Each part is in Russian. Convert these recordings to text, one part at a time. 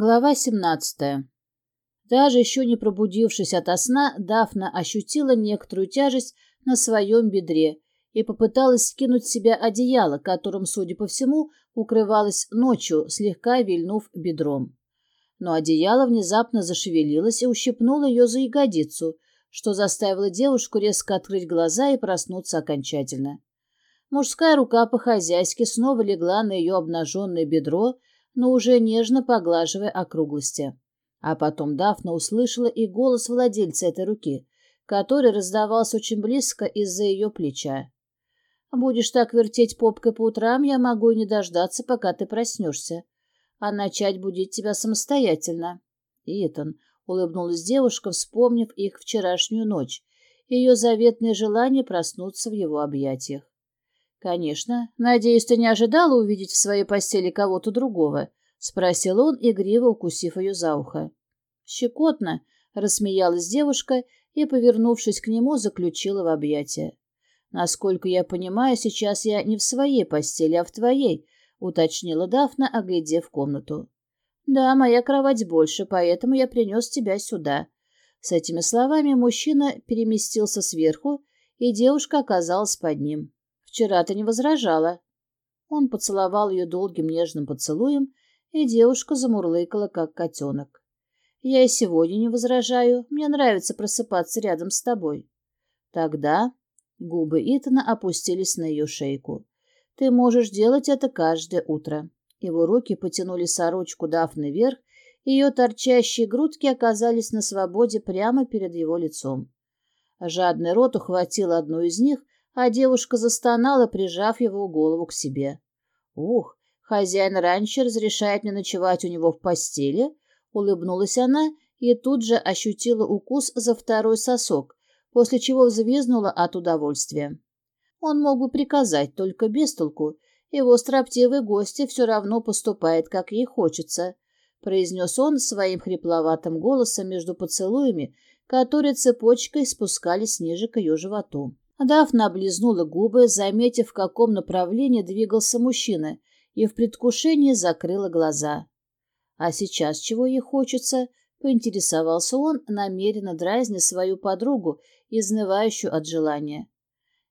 Глава 17. Даже еще не пробудившись ото сна, Дафна ощутила некоторую тяжесть на своем бедре и попыталась скинуть с себя одеяло, которым, судя по всему, укрывалась ночью, слегка вильнув бедром. Но одеяло внезапно зашевелилось и ущипнуло ее за ягодицу, что заставило девушку резко открыть глаза и проснуться окончательно. Мужская рука по-хозяйски снова легла на ее обнаженное бедро, но уже нежно поглаживая округлости. А потом Дафна услышала и голос владельца этой руки, который раздавался очень близко из-за ее плеча. «Будешь так вертеть попкой по утрам, я могу и не дождаться, пока ты проснешься, а начать будить тебя самостоятельно». «Итан», — улыбнулась девушка, вспомнив их вчерашнюю ночь, ее заветное желание проснуться в его объятиях. «Конечно. Надеюсь, ты не ожидала увидеть в своей постели кого-то другого?» — спросил он, игриво укусив ее за ухо. «Щекотно», — рассмеялась девушка и, повернувшись к нему, заключила в объятия. «Насколько я понимаю, сейчас я не в своей постели, а в твоей», — уточнила Дафна, оглядев комнату. «Да, моя кровать больше, поэтому я принес тебя сюда». С этими словами мужчина переместился сверху, и девушка оказалась под ним. Вчера ты не возражала. Он поцеловал ее долгим нежным поцелуем, и девушка замурлыкала, как котенок. Я и сегодня не возражаю. Мне нравится просыпаться рядом с тобой. Тогда губы Итана опустились на ее шейку. Ты можешь делать это каждое утро. Его руки потянули сорочку Дафны вверх, и ее торчащие грудки оказались на свободе прямо перед его лицом. Жадный рот ухватил одну из них, а девушка застонала, прижав его голову к себе. «Ух, хозяин раньше разрешает мне ночевать у него в постели?» Улыбнулась она и тут же ощутила укус за второй сосок, после чего взвизнула от удовольствия. Он мог бы приказать, только без толку. Его строптивый гости все равно поступает, как ей хочется, произнес он своим хрипловатым голосом между поцелуями, которые цепочкой спускались ниже к ее животу. Дафна облизнула губы, заметив, в каком направлении двигался мужчина, и в предвкушении закрыла глаза. А сейчас чего ей хочется? Поинтересовался он, намеренно дразня свою подругу, изнывающую от желания.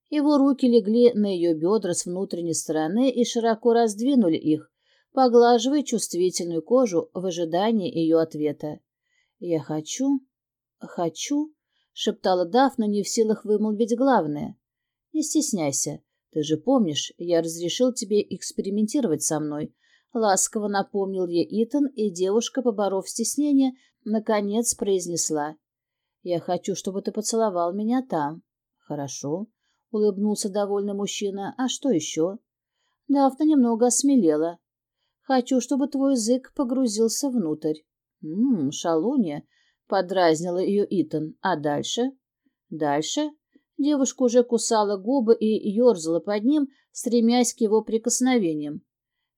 Его руки легли на ее бедра с внутренней стороны и широко раздвинули их, поглаживая чувствительную кожу в ожидании ее ответа. «Я хочу... хочу...» — шептала Дафна, не в силах вымолвить главное. «Не стесняйся. Ты же помнишь, я разрешил тебе экспериментировать со мной». Ласково напомнил ей Итан, и девушка, поборов стеснение, наконец произнесла. «Я хочу, чтобы ты поцеловал меня там». «Хорошо», — улыбнулся довольный мужчина. «А что еще?» Дафна немного осмелела. «Хочу, чтобы твой язык погрузился внутрь». «Ммм, шалунья», Подразнила ее Итан. А дальше? Дальше? Девушка уже кусала губы и ерзала под ним, стремясь к его прикосновениям.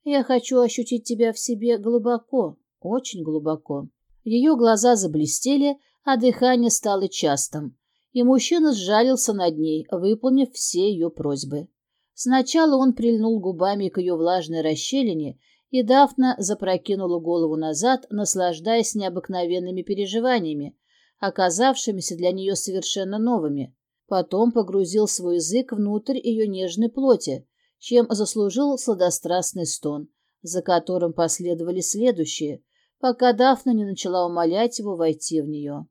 «Я хочу ощутить тебя в себе глубоко, очень глубоко». Ее глаза заблестели, а дыхание стало частым, и мужчина сжалился над ней, выполнив все ее просьбы. Сначала он прильнул губами к ее влажной расщелине и Дафна запрокинула голову назад, наслаждаясь необыкновенными переживаниями, оказавшимися для нее совершенно новыми. Потом погрузил свой язык внутрь ее нежной плоти, чем заслужил сладострастный стон, за которым последовали следующие, пока Дафна не начала умолять его войти в нее.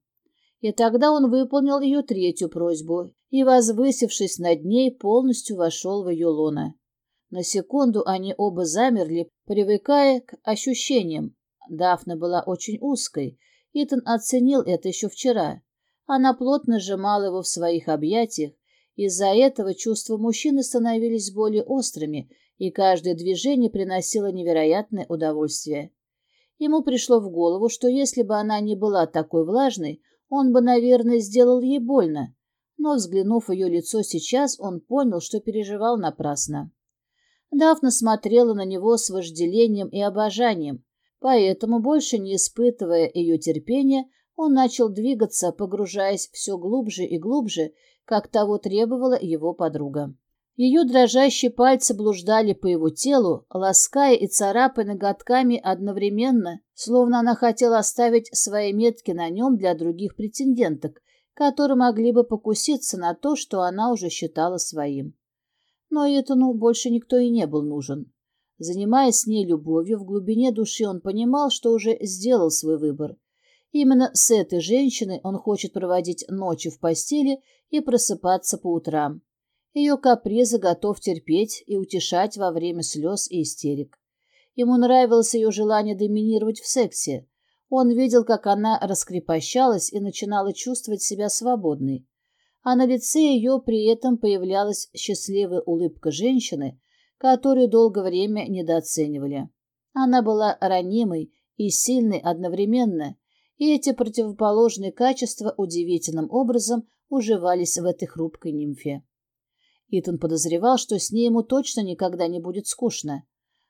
И тогда он выполнил ее третью просьбу и, возвысившись над ней, полностью вошел в ее лоно. На секунду они оба замерли, привыкая к ощущениям. Дафна была очень узкой. Итан оценил это еще вчера. Она плотно сжимала его в своих объятиях. Из-за этого чувства мужчины становились более острыми, и каждое движение приносило невероятное удовольствие. Ему пришло в голову, что если бы она не была такой влажной, он бы, наверное, сделал ей больно. Но, взглянув в ее лицо сейчас, он понял, что переживал напрасно. Дафна смотрела на него с вожделением и обожанием, поэтому, больше не испытывая ее терпения, он начал двигаться, погружаясь все глубже и глубже, как того требовала его подруга. Ее дрожащие пальцы блуждали по его телу, лаская и царапая ноготками одновременно, словно она хотела оставить свои метки на нем для других претенденток, которые могли бы покуситься на то, что она уже считала своим. Но Этану больше никто и не был нужен. Занимаясь с ней любовью, в глубине души он понимал, что уже сделал свой выбор. Именно с этой женщиной он хочет проводить ночи в постели и просыпаться по утрам. Ее капризы готов терпеть и утешать во время слез и истерик. Ему нравилось ее желание доминировать в сексе. Он видел, как она раскрепощалась и начинала чувствовать себя свободной. А на лице ее при этом появлялась счастливая улыбка женщины, которую долгое время недооценивали. Она была ранимой и сильной одновременно, и эти противоположные качества удивительным образом уживались в этой хрупкой нимфе. Итан подозревал, что с ней ему точно никогда не будет скучно.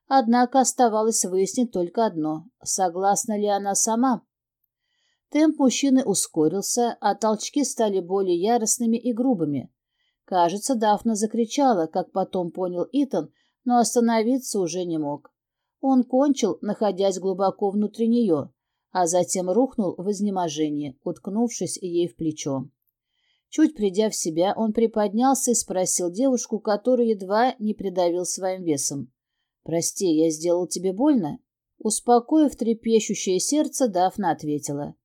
Однако оставалось выяснить только одно — согласна ли она сама. Темп мужчины ускорился, а толчки стали более яростными и грубыми. Кажется, Дафна закричала, как потом понял Итан, но остановиться уже не мог. Он кончил, находясь глубоко внутри нее, а затем рухнул в изнеможении, уткнувшись ей в плечо. Чуть придя в себя, он приподнялся и спросил девушку, которую едва не придавил своим весом. «Прости, я сделал тебе больно?» Успокоив трепещущее сердце, Дафна ответила.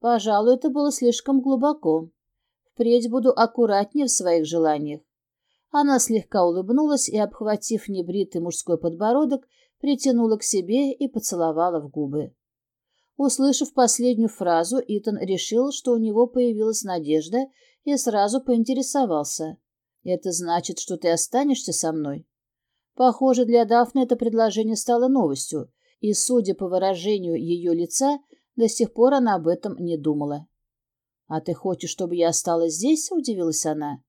«Пожалуй, это было слишком глубоко. Впредь буду аккуратнее в своих желаниях». Она слегка улыбнулась и, обхватив небритый мужской подбородок, притянула к себе и поцеловала в губы. Услышав последнюю фразу, Итан решил, что у него появилась надежда и сразу поинтересовался. «Это значит, что ты останешься со мной?» Похоже, для Дафны это предложение стало новостью, и, судя по выражению ее лица, до сих пор она об этом не думала. «А ты хочешь, чтобы я осталась здесь?» — удивилась она.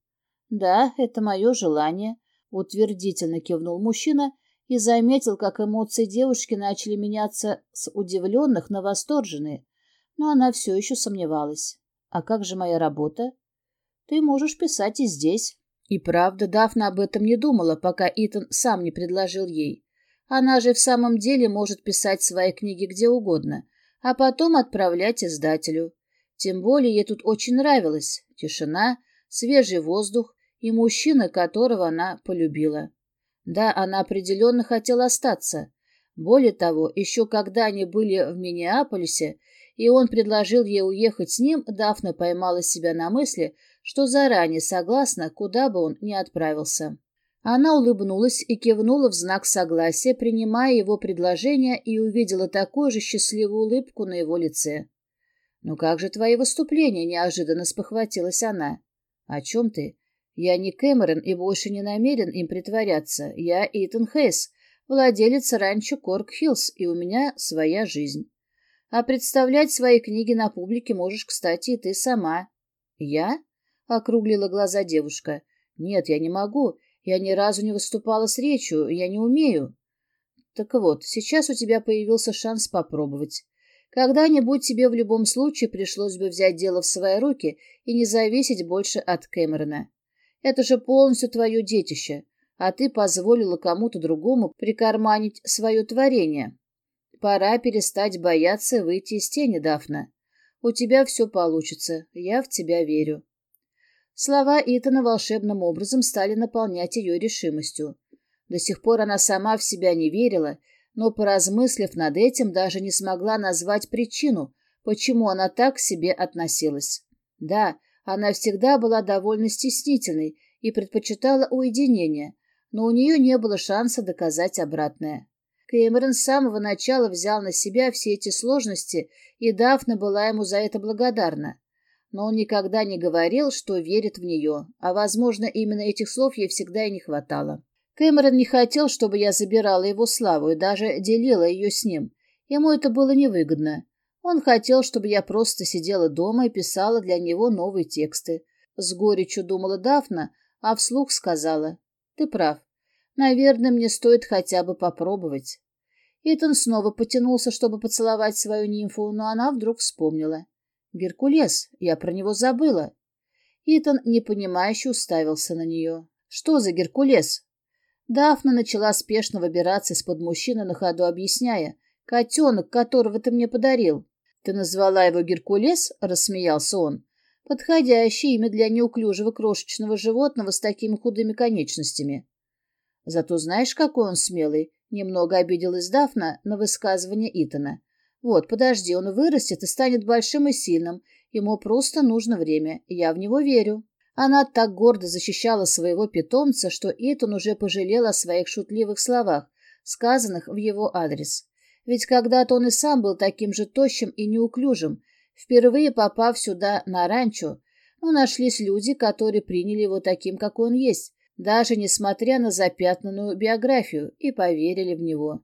«Да, это мое желание», — утвердительно кивнул мужчина и заметил, как эмоции девушки начали меняться с удивленных на восторженные, но она все еще сомневалась. «А как же моя работа?» Ты можешь писать и здесь. И правда, Дафна об этом не думала, пока Итан сам не предложил ей. Она же в самом деле может писать свои книги где угодно, а потом отправлять издателю. Тем более ей тут очень нравилось. Тишина, свежий воздух и мужчина, которого она полюбила. Да, она определенно хотела остаться. Более того, еще когда они были в Миннеаполисе, и он предложил ей уехать с ним, Дафна поймала себя на мысли, что заранее согласна, куда бы он ни отправился. Она улыбнулась и кивнула в знак согласия, принимая его предложение, и увидела такую же счастливую улыбку на его лице. «Ну как же твои выступления?» — неожиданно спохватилась она. «О чем ты? Я не Кэмерон и больше не намерен им притворяться. Я Итан Хейс, владелец ранчо Корк-Хиллз, и у меня своя жизнь. А представлять свои книги на публике можешь, кстати, и ты сама». «Я?» — округлила глаза девушка. «Нет, я не могу. Я ни разу не выступала с речью. Я не умею». «Так вот, сейчас у тебя появился шанс попробовать. Когда-нибудь тебе в любом случае пришлось бы взять дело в свои руки и не зависеть больше от Кэмерона. Это же полностью твое детище, а ты позволила кому-то другому прикарманить свое творение. Пора перестать бояться выйти из тени, Дафна. У тебя все получится, я в тебя верю». Слова Итана волшебным образом стали наполнять ее решимостью. До сих пор она сама в себя не верила, но, поразмыслив над этим, даже не смогла назвать причину, почему она так к себе относилась. Да, она всегда была довольно стеснительной и предпочитала уединение, но у нее не было шанса доказать обратное. Кэмерон с самого начала взял на себя все эти сложности, и Дафна была ему за это благодарна но он никогда не говорил, что верит в нее, а, возможно, именно этих слов ей всегда и не хватало. Кэмерон не хотел, чтобы я забирала его славу и даже делила ее с ним. Ему это было невыгодно. Он хотел, чтобы я просто сидела дома и писала для него новые тексты. С горечью думала Дафна, а вслух сказала, «Ты прав. Наверное, мне стоит хотя бы попробовать». Итан снова потянулся, чтобы поцеловать свою нимфу, но она вдруг вспомнила. Геркулес, я про него забыла. Итан непонимающе уставился на нее. Что за Геркулес? Дафна начала спешно выбираться из-под мужчины на ходу, объясняя. «Котенок, которого ты мне подарил». «Ты назвала его Геркулес?» — рассмеялся он. «Подходящее имя для неуклюжего крошечного животного с такими худыми конечностями». «Зато знаешь, какой он смелый?» — немного обиделась Дафна на высказывание Итана. «Вот, подожди, он вырастет и станет большим и сильным. Ему просто нужно время. Я в него верю». Она так гордо защищала своего питомца, что Итан уже пожалел о своих шутливых словах, сказанных в его адрес. Ведь когда-то он и сам был таким же тощим и неуклюжим, впервые попав сюда, на ранчо, но нашлись люди, которые приняли его таким, какой он есть, даже несмотря на запятнанную биографию, и поверили в него.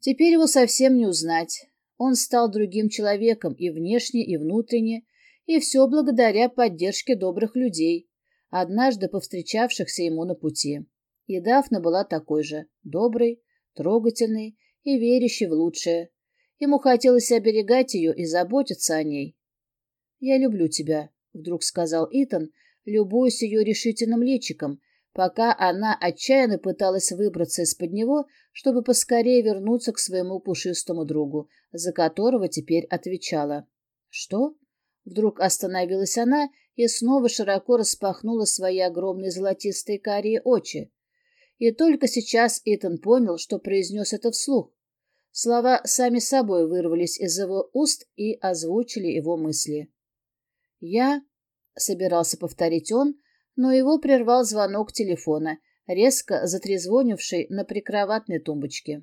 Теперь его совсем не узнать. Он стал другим человеком и внешне, и внутренне, и все благодаря поддержке добрых людей, однажды повстречавшихся ему на пути. И Дафна была такой же, доброй, трогательной и верящей в лучшее. Ему хотелось оберегать ее и заботиться о ней. «Я люблю тебя», — вдруг сказал Итан, любуясь ее решительным личиком, пока она отчаянно пыталась выбраться из-под него, чтобы поскорее вернуться к своему пушистому другу, за которого теперь отвечала. «Что?» Вдруг остановилась она и снова широко распахнула свои огромные золотистые карие очи. И только сейчас Итан понял, что произнес это вслух. Слова сами собой вырвались из его уст и озвучили его мысли. «Я...» — собирался повторить он, но его прервал звонок телефона, резко затрезвонивший на прикроватной тумбочке.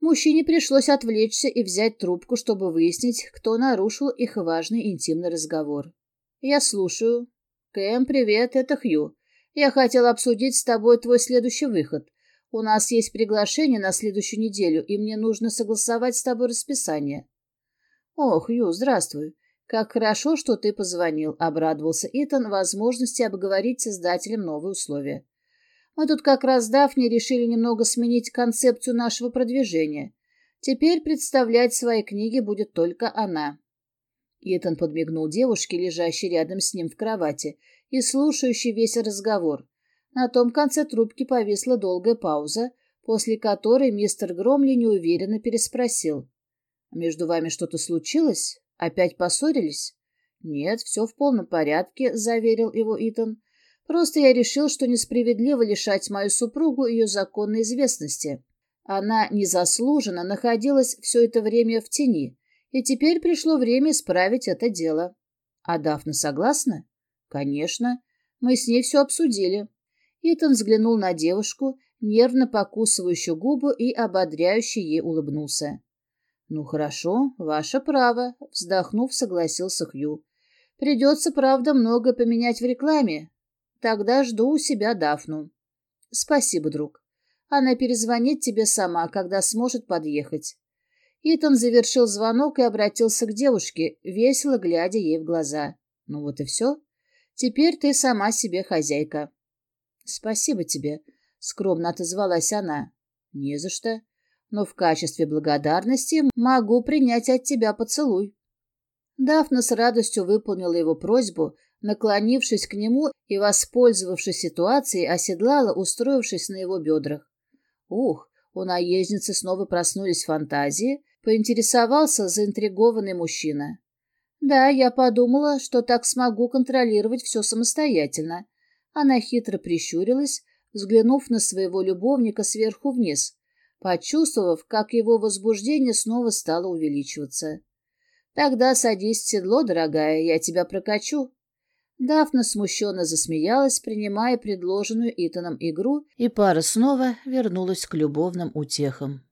Мужчине пришлось отвлечься и взять трубку, чтобы выяснить, кто нарушил их важный интимный разговор. «Я слушаю». «Кэм, привет, это Хью. Я хотел обсудить с тобой твой следующий выход. У нас есть приглашение на следующую неделю, и мне нужно согласовать с тобой расписание». «О, Хью, здравствуй. Как хорошо, что ты позвонил», — обрадовался Итан возможности обговорить с издателем новые условия. Мы тут как раз с Дафней решили немного сменить концепцию нашего продвижения. Теперь представлять свои книги будет только она. Итан подмигнул девушке, лежащей рядом с ним в кровати, и слушающей весь разговор. На том конце трубки повисла долгая пауза, после которой мистер Громли неуверенно переспросил. «Между вами что-то случилось? Опять поссорились?» «Нет, все в полном порядке», — заверил его Итан. Просто я решил, что несправедливо лишать мою супругу ее законной известности. Она незаслуженно находилась все это время в тени, и теперь пришло время исправить это дело. А Дафна согласна? Конечно. Мы с ней все обсудили. Итан взглянул на девушку, нервно покусывающую губу и ободряюще ей улыбнулся. «Ну хорошо, ваше право», — вздохнув, согласился Хью. «Придется, правда, многое поменять в рекламе, Тогда жду у себя Дафну. Спасибо, друг. Она перезвонит тебе сама, когда сможет подъехать. Итан завершил звонок и обратился к девушке, весело глядя ей в глаза. Ну вот и все. Теперь ты сама себе хозяйка. Спасибо тебе, скромно отозвалась она. Не за что. Но в качестве благодарности могу принять от тебя поцелуй. Дафна с радостью выполнила его просьбу, наклонившись к нему и, воспользовавшись ситуацией, оседлала, устроившись на его бедрах. Ух, у наездницы снова проснулись фантазии, поинтересовался заинтригованный мужчина. Да, я подумала, что так смогу контролировать все самостоятельно. Она хитро прищурилась, взглянув на своего любовника сверху вниз, почувствовав, как его возбуждение снова стало увеличиваться. «Тогда садись в седло, дорогая, я тебя прокачу». Дафна смущенно засмеялась, принимая предложенную Итаном игру, и пара снова вернулась к любовным утехам.